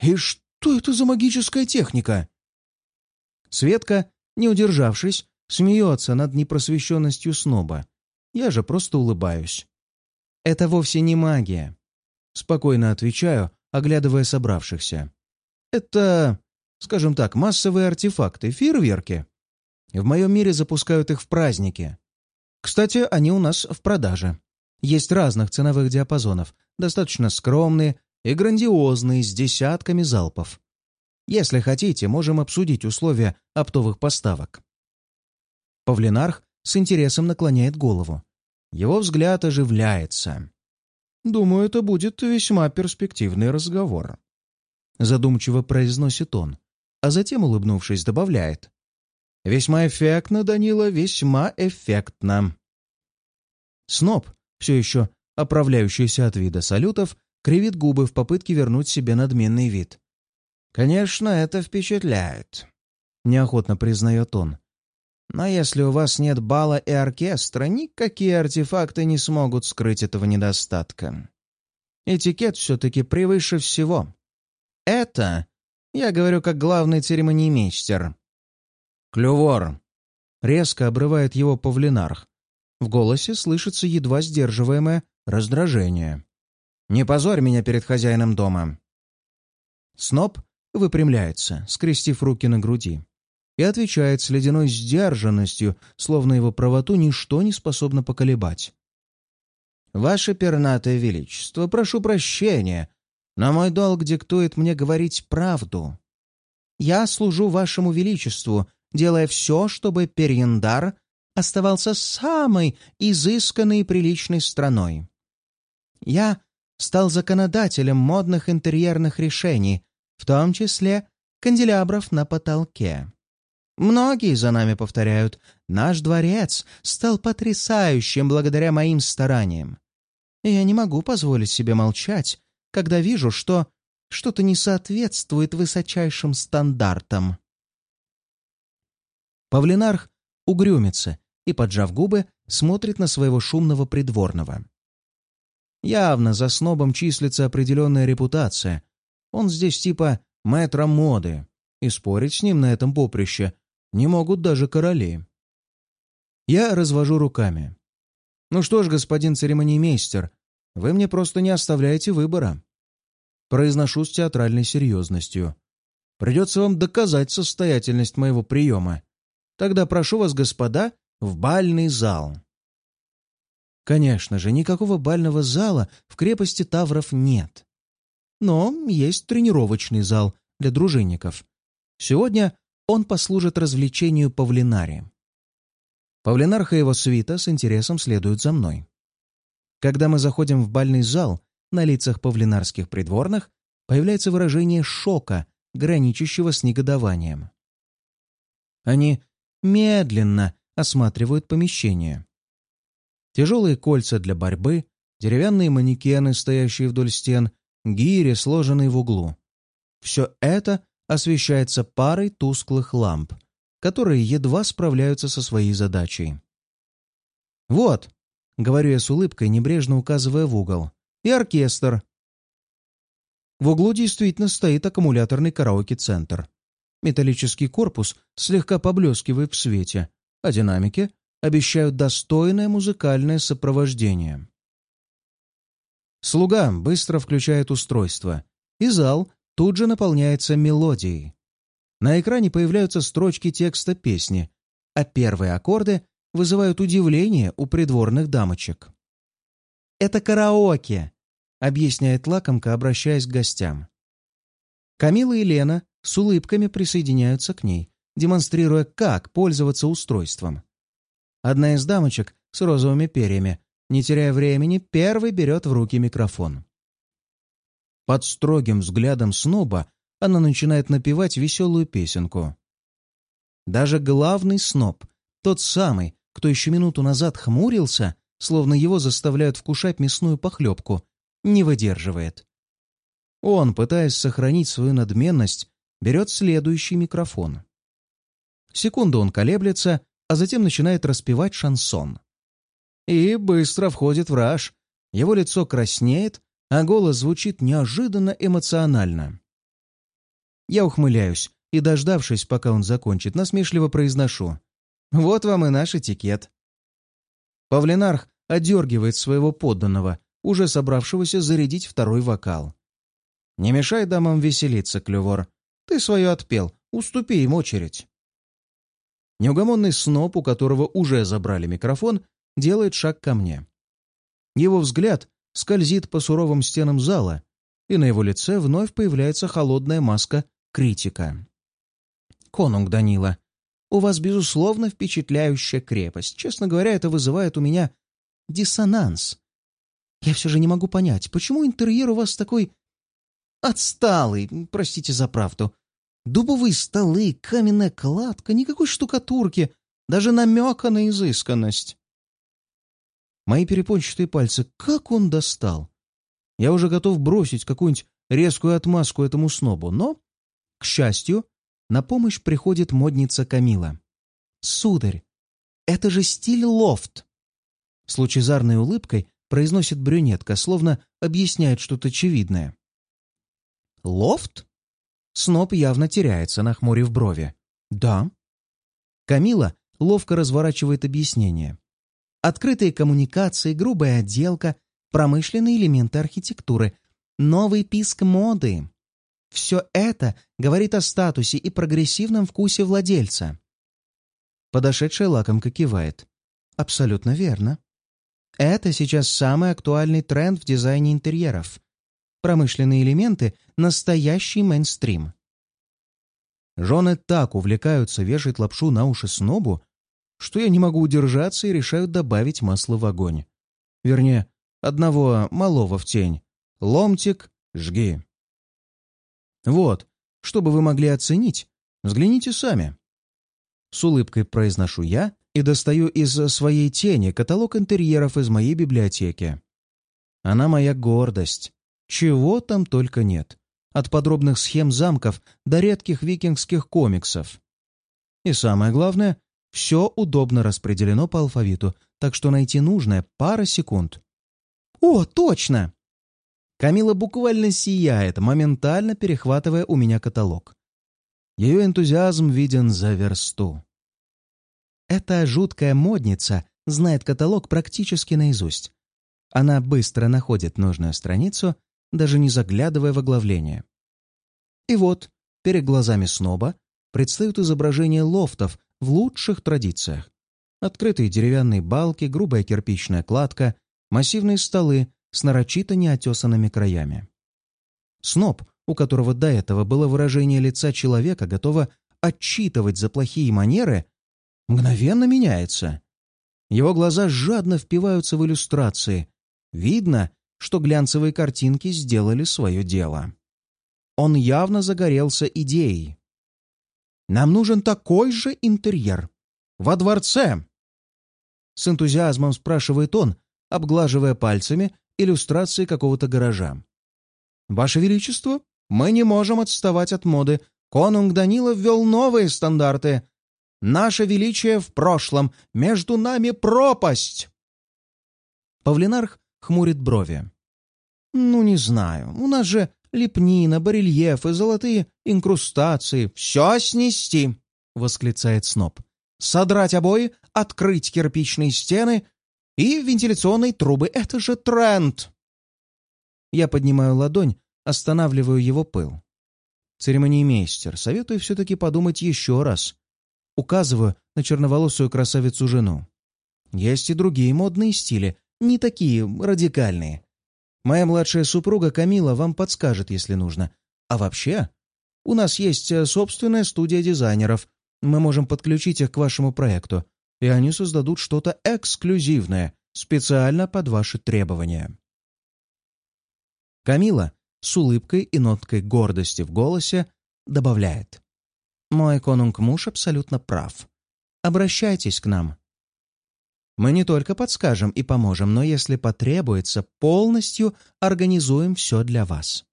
«И что это за магическая техника?» Светка, не удержавшись, смеется над непросвещенностью сноба. Я же просто улыбаюсь. «Это вовсе не магия», — спокойно отвечаю, оглядывая собравшихся. «Это, скажем так, массовые артефакты, фейерверки. В моем мире запускают их в праздники. Кстати, они у нас в продаже. Есть разных ценовых диапазонов, достаточно скромные и грандиозные, с десятками залпов. Если хотите, можем обсудить условия оптовых поставок. Павлинарх с интересом наклоняет голову. Его взгляд оживляется. «Думаю, это будет весьма перспективный разговор», — задумчиво произносит он, а затем, улыбнувшись, добавляет. Весьма эффектно, Данила, весьма эффектно. Сноб, все еще оправляющийся от вида салютов, кривит губы в попытке вернуть себе надменный вид. «Конечно, это впечатляет», — неохотно признает он. «Но если у вас нет бала и оркестра, никакие артефакты не смогут скрыть этого недостатка. Этикет все-таки превыше всего. Это, я говорю как главный церемониймейстер, «Клювор!» — резко обрывает его павлинарх. В голосе слышится едва сдерживаемое раздражение. «Не позорь меня перед хозяином дома!» Сноб выпрямляется, скрестив руки на груди, и отвечает с ледяной сдержанностью, словно его правоту ничто не способно поколебать. «Ваше пернатое величество, прошу прощения, но мой долг диктует мне говорить правду. Я служу вашему величеству делая все, чтобы Перьендар оставался самой изысканной и приличной страной. Я стал законодателем модных интерьерных решений, в том числе канделябров на потолке. Многие за нами повторяют, наш дворец стал потрясающим благодаря моим стараниям. И я не могу позволить себе молчать, когда вижу, что что-то не соответствует высочайшим стандартам. Павлинарх угрюмится и, поджав губы, смотрит на своего шумного придворного. Явно за снобом числится определенная репутация. Он здесь типа мэтра моды, и спорить с ним на этом поприще не могут даже короли. Я развожу руками. «Ну что ж, господин церемониймейстер, вы мне просто не оставляете выбора». Произношу с театральной серьезностью. «Придется вам доказать состоятельность моего приема, Тогда прошу вас, господа, в бальный зал». Конечно же, никакого бального зала в крепости Тавров нет. Но есть тренировочный зал для дружинников. Сегодня он послужит развлечению Павлинари. Павлинарха и его свита с интересом следуют за мной. Когда мы заходим в бальный зал, на лицах павлинарских придворных появляется выражение шока граничащего с негодованием. Они медленно осматривают помещение. Тяжелые кольца для борьбы, деревянные манекены, стоящие вдоль стен, гири, сложенные в углу. Все это освещается парой тусклых ламп, которые едва справляются со своей задачей. «Вот», — говорю я с улыбкой, небрежно указывая в угол, — «и оркестр». В углу действительно стоит аккумуляторный караоке-центр. Металлический корпус слегка поблескивает в свете, а динамики обещают достойное музыкальное сопровождение. Слуга быстро включает устройство, и зал тут же наполняется мелодией. На экране появляются строчки текста песни, а первые аккорды вызывают удивление у придворных дамочек. «Это караоке!» — объясняет лакомка, обращаясь к гостям. Камила и Лена с улыбками присоединяются к ней, демонстрируя, как пользоваться устройством. Одна из дамочек с розовыми перьями, не теряя времени, первый берет в руки микрофон. Под строгим взглядом сноба она начинает напевать веселую песенку. Даже главный сноб, тот самый, кто еще минуту назад хмурился, словно его заставляют вкушать мясную похлебку, не выдерживает. Он, пытаясь сохранить свою надменность, берет следующий микрофон. Секунду он колеблется, а затем начинает распевать шансон. И быстро входит в раж. Его лицо краснеет, а голос звучит неожиданно эмоционально. Я ухмыляюсь и, дождавшись, пока он закончит, насмешливо произношу. «Вот вам и наш этикет». Павлинарх одергивает своего подданного, уже собравшегося зарядить второй вокал. «Не мешай дамам веселиться, Клювор. Ты свое отпел, уступи им очередь». Неугомонный сноп, у которого уже забрали микрофон, делает шаг ко мне. Его взгляд скользит по суровым стенам зала, и на его лице вновь появляется холодная маска критика. «Конунг Данила, у вас, безусловно, впечатляющая крепость. Честно говоря, это вызывает у меня диссонанс. Я все же не могу понять, почему интерьер у вас такой отсталый, простите за правду. Дубовые столы, каменная кладка, никакой штукатурки, даже намека на изысканность. Мои перепончатые пальцы, как он достал! Я уже готов бросить какую-нибудь резкую отмазку этому снобу, но, к счастью, на помощь приходит модница Камила. «Сударь, это же стиль лофт!» С лучезарной улыбкой произносит брюнетка, словно объясняет что-то очевидное. «Лофт?» Сноб явно теряется, нахмурив брови. «Да». Камила ловко разворачивает объяснение. Открытые коммуникации, грубая отделка, промышленные элементы архитектуры, новый писк моды. Все это говорит о статусе и прогрессивном вкусе владельца. Подошедшая лакомка кивает. Абсолютно верно. Это сейчас самый актуальный тренд в дизайне интерьеров промышленные элементы — настоящий мейнстрим. Жены так увлекаются вешать лапшу на уши снобу, что я не могу удержаться и решаю добавить масло в огонь. Вернее, одного малого в тень. Ломтик, жги. Вот, чтобы вы могли оценить, взгляните сами. С улыбкой произношу я и достаю из своей тени каталог интерьеров из моей библиотеки. Она моя гордость. Чего там только нет. От подробных схем замков до редких викингских комиксов. И самое главное, все удобно распределено по алфавиту, так что найти нужное пара секунд. «О, точно!» Камила буквально сияет, моментально перехватывая у меня каталог. Ее энтузиазм виден за версту. Эта жуткая модница знает каталог практически наизусть. Она быстро находит нужную страницу даже не заглядывая в оглавление. И вот, перед глазами сноба предстают изображения лофтов в лучших традициях. Открытые деревянные балки, грубая кирпичная кладка, массивные столы с нарочито неотесанными краями. Сноб, у которого до этого было выражение лица человека, готово отчитывать за плохие манеры, мгновенно меняется. Его глаза жадно впиваются в иллюстрации. Видно, что глянцевые картинки сделали свое дело. Он явно загорелся идеей. «Нам нужен такой же интерьер. Во дворце!» С энтузиазмом спрашивает он, обглаживая пальцами иллюстрации какого-то гаража. «Ваше Величество, мы не можем отставать от моды. Конунг Данила ввел новые стандарты. Наше величие в прошлом, между нами пропасть!» Павлинарх хмурит брови. «Ну, не знаю. У нас же лепнина, барельефы, золотые инкрустации. Все снести!» — восклицает Сноб. «Содрать обои, открыть кирпичные стены и вентиляционные трубы. Это же тренд!» Я поднимаю ладонь, останавливаю его пыл. Церемониймейстер, советую все-таки подумать еще раз. Указываю на черноволосую красавицу-жену. Есть и другие модные стили, не такие радикальные. Моя младшая супруга Камила вам подскажет, если нужно. А вообще, у нас есть э, собственная студия дизайнеров. Мы можем подключить их к вашему проекту, и они создадут что-то эксклюзивное, специально под ваши требования. Камила с улыбкой и ноткой гордости в голосе добавляет. «Мой конунг-муж абсолютно прав. Обращайтесь к нам. Мы не только подскажем и поможем, но, если потребуется, полностью организуем все для вас.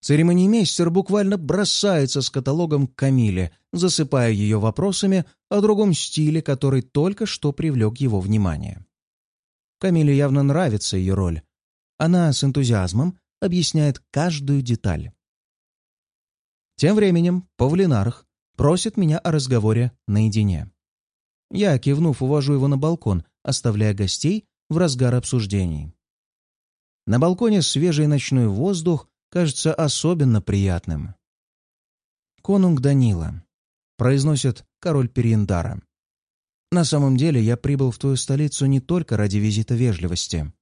Церемониймейстер буквально бросается с каталогом к Камиле, засыпая ее вопросами о другом стиле, который только что привлек его внимание. Камиле явно нравится ее роль. Она с энтузиазмом объясняет каждую деталь. Тем временем Павлинарх просит меня о разговоре наедине. Я, кивнув, увожу его на балкон, оставляя гостей в разгар обсуждений. На балконе свежий ночной воздух кажется особенно приятным. «Конунг Данила», — произносит король Периендара. «На самом деле я прибыл в твою столицу не только ради визита вежливости».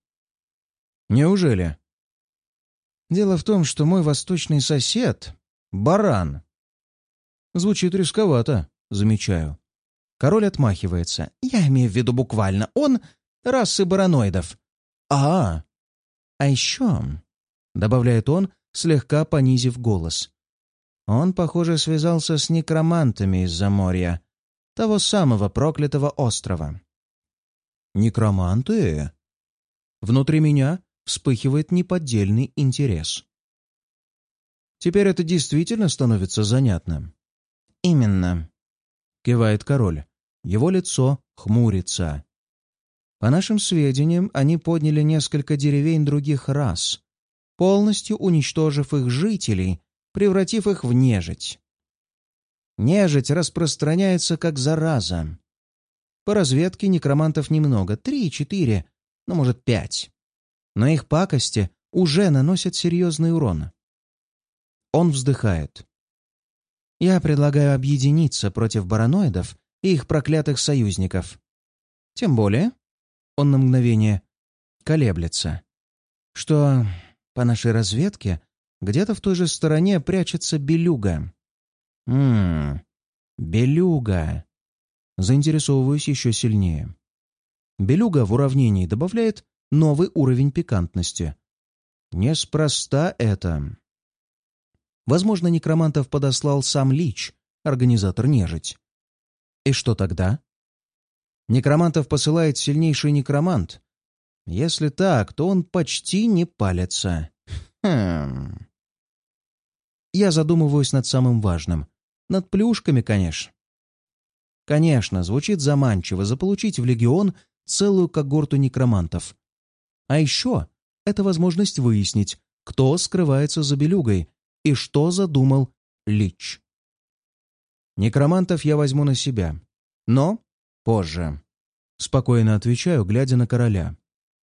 «Неужели?» «Дело в том, что мой восточный сосед — баран». «Звучит рисковато», — замечаю. Король отмахивается. «Я имею в виду буквально. Он расы бараноидов». «А, а еще...» — добавляет он, слегка понизив голос. «Он, похоже, связался с некромантами из-за моря. Того самого проклятого острова». «Некроманты?» Внутри меня вспыхивает неподдельный интерес. Теперь это действительно становится занятным. «Именно», кивает король. Его лицо хмурится. По нашим сведениям, они подняли несколько деревень других рас, полностью уничтожив их жителей, превратив их в нежить. Нежить распространяется как зараза. По разведке некромантов немного, три-четыре, ну, может, пять. Но их пакости уже наносят серьезный урон. Он вздыхает. Я предлагаю объединиться против бараноидов и их проклятых союзников. Тем более, он на мгновение колеблется, что, по нашей разведке, где-то в той же стороне прячется Белюга. Ммм, Белюга. Заинтересовываюсь еще сильнее. Белюга в уравнении добавляет новый уровень пикантности. Неспроста это. Возможно, некромантов подослал сам Лич, организатор нежить. И что тогда? Некромантов посылает сильнейший некромант. Если так, то он почти не палится. Хм. Я задумываюсь над самым важным. Над плюшками, конечно. Конечно, звучит заманчиво заполучить в Легион целую когорту некромантов. А еще это возможность выяснить, кто скрывается за белюгой и что задумал Лич. Некромантов я возьму на себя, но позже. Спокойно отвечаю, глядя на короля.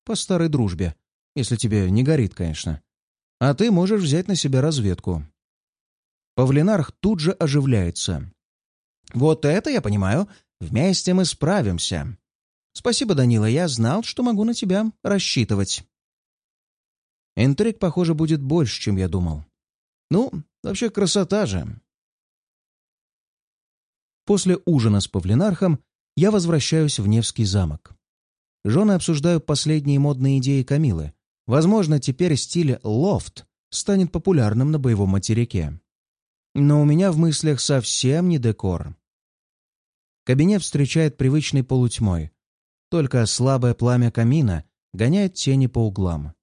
По старой дружбе, если тебе не горит, конечно. А ты можешь взять на себя разведку. Павлинарх тут же оживляется. «Вот это я понимаю. Вместе мы справимся. Спасибо, Данила, я знал, что могу на тебя рассчитывать». Интриг, похоже, будет больше, чем я думал. Ну, вообще красота же. После ужина с Павлинархом я возвращаюсь в Невский замок. Жены обсуждают последние модные идеи Камилы. Возможно, теперь стиль лофт станет популярным на боевом материке. Но у меня в мыслях совсем не декор. Кабинет встречает привычной полутьмой. Только слабое пламя камина гоняет тени по углам.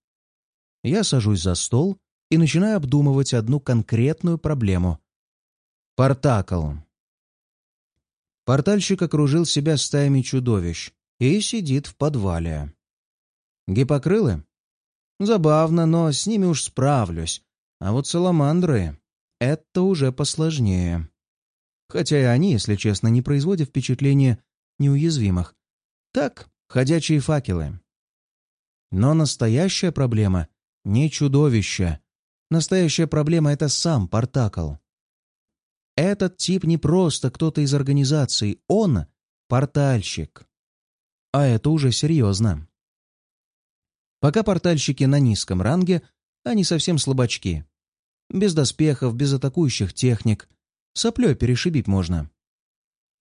Я сажусь за стол и начинаю обдумывать одну конкретную проблему. Портакл. Портальщик окружил себя стаями чудовищ и сидит в подвале. Гипокрылы? Забавно, но с ними уж справлюсь. А вот саламандры — это уже посложнее. Хотя и они, если честно, не производят впечатления неуязвимых. Так, ходячие факелы. Но настоящая проблема — не чудовище. Настоящая проблема — это сам Портакл. Этот тип не просто кто-то из организации, он — портальщик. А это уже серьезно. Пока портальщики на низком ранге, они совсем слабачки. Без доспехов, без атакующих техник. Соплей перешибить можно.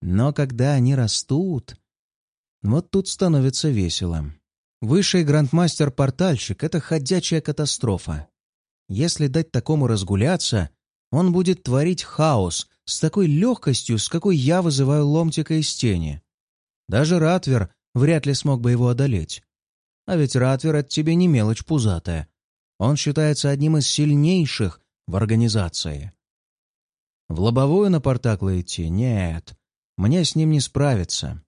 Но когда они растут, вот тут становится весело. Высший грандмастер-портальщик — это ходячая катастрофа. Если дать такому разгуляться, он будет творить хаос с такой легкостью, с какой я вызываю ломтика из тени. Даже Ратвер вряд ли смог бы его одолеть. А ведь Ратвер от тебе не мелочь пузатая. Он считается одним из сильнейших в организации. В лобовую на Портакло идти? Нет. Мне с ним не справиться.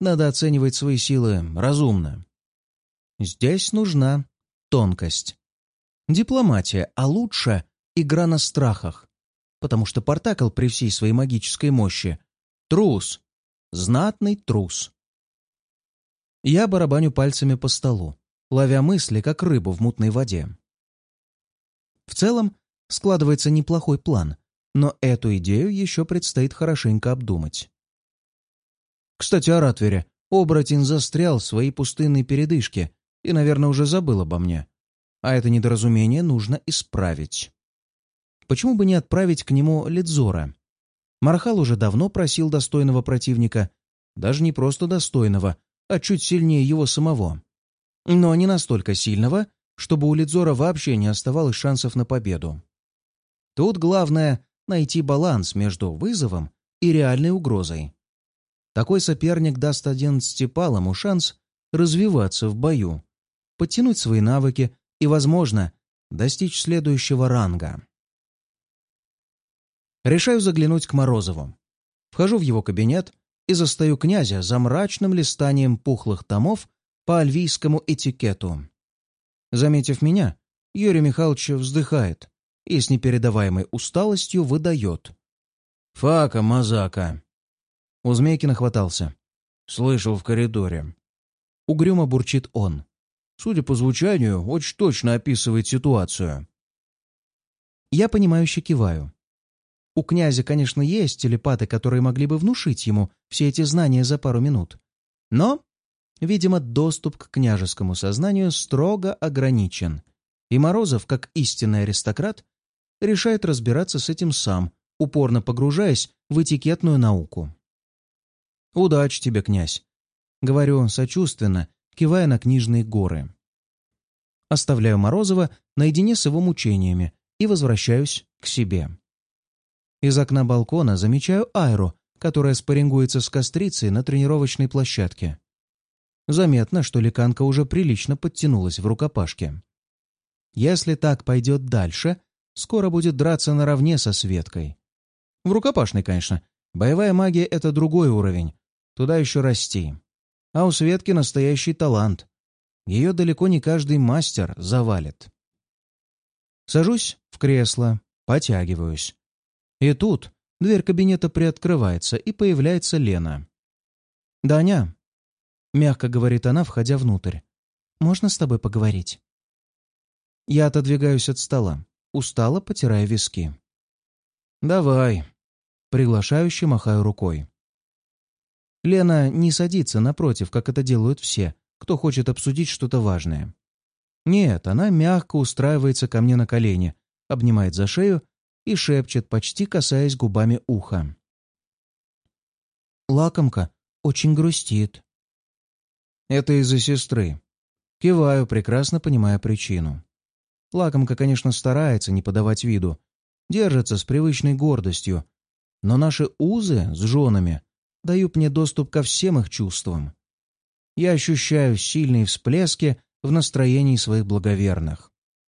Надо оценивать свои силы разумно. Здесь нужна тонкость. Дипломатия, а лучше игра на страхах. Потому что Портакл при всей своей магической мощи — трус. Знатный трус. Я барабаню пальцами по столу, ловя мысли, как рыбу в мутной воде. В целом, складывается неплохой план, но эту идею еще предстоит хорошенько обдумать. Кстати, о Ратвере. Оборотень застрял в своей пустынной передышке и, наверное, уже забыл обо мне. А это недоразумение нужно исправить. Почему бы не отправить к нему Лидзора? Мархал уже давно просил достойного противника, даже не просто достойного, а чуть сильнее его самого. Но не настолько сильного, чтобы у Лидзора вообще не оставалось шансов на победу. Тут главное — найти баланс между вызовом и реальной угрозой. Такой соперник даст одиннадцатипалому шанс развиваться в бою, подтянуть свои навыки и, возможно, достичь следующего ранга. Решаю заглянуть к Морозову. Вхожу в его кабинет и застаю князя за мрачным листанием пухлых томов по альвийскому этикету. Заметив меня, Юрий Михайлович вздыхает и с непередаваемой усталостью выдает. «Фака, мазака!» У змейки нахватался. «Слышал в коридоре». Угрюмо бурчит он. Судя по звучанию, очень точно описывает ситуацию. Я понимающе киваю. У князя, конечно, есть телепаты, которые могли бы внушить ему все эти знания за пару минут. Но, видимо, доступ к княжескому сознанию строго ограничен. И Морозов, как истинный аристократ, решает разбираться с этим сам, упорно погружаясь в этикетную науку. «Удачи тебе, князь!» — говорю сочувственно, кивая на книжные горы. Оставляю Морозова наедине с его мучениями и возвращаюсь к себе. Из окна балкона замечаю Айру, которая спаррингуется с кострицей на тренировочной площадке. Заметно, что ликанка уже прилично подтянулась в рукопашке. Если так пойдет дальше, скоро будет драться наравне со Светкой. В рукопашной, конечно. Боевая магия — это другой уровень. Туда еще расти. А у Светки настоящий талант. Ее далеко не каждый мастер завалит. Сажусь в кресло, потягиваюсь. И тут дверь кабинета приоткрывается, и появляется Лена. «Даня», — мягко говорит она, входя внутрь, — «можно с тобой поговорить?» Я отодвигаюсь от стола, устало потирая виски. «Давай», — приглашающе махаю рукой. Лена не садится напротив, как это делают все, кто хочет обсудить что-то важное. Нет, она мягко устраивается ко мне на колени, обнимает за шею и шепчет, почти касаясь губами уха. Лакомка очень грустит. Это из-за сестры. Киваю, прекрасно понимая причину. Лакомка, конечно, старается не подавать виду, держится с привычной гордостью, но наши узы с женами дают мне доступ ко всем их чувствам. Я ощущаю сильные всплески в настроении своих благоверных.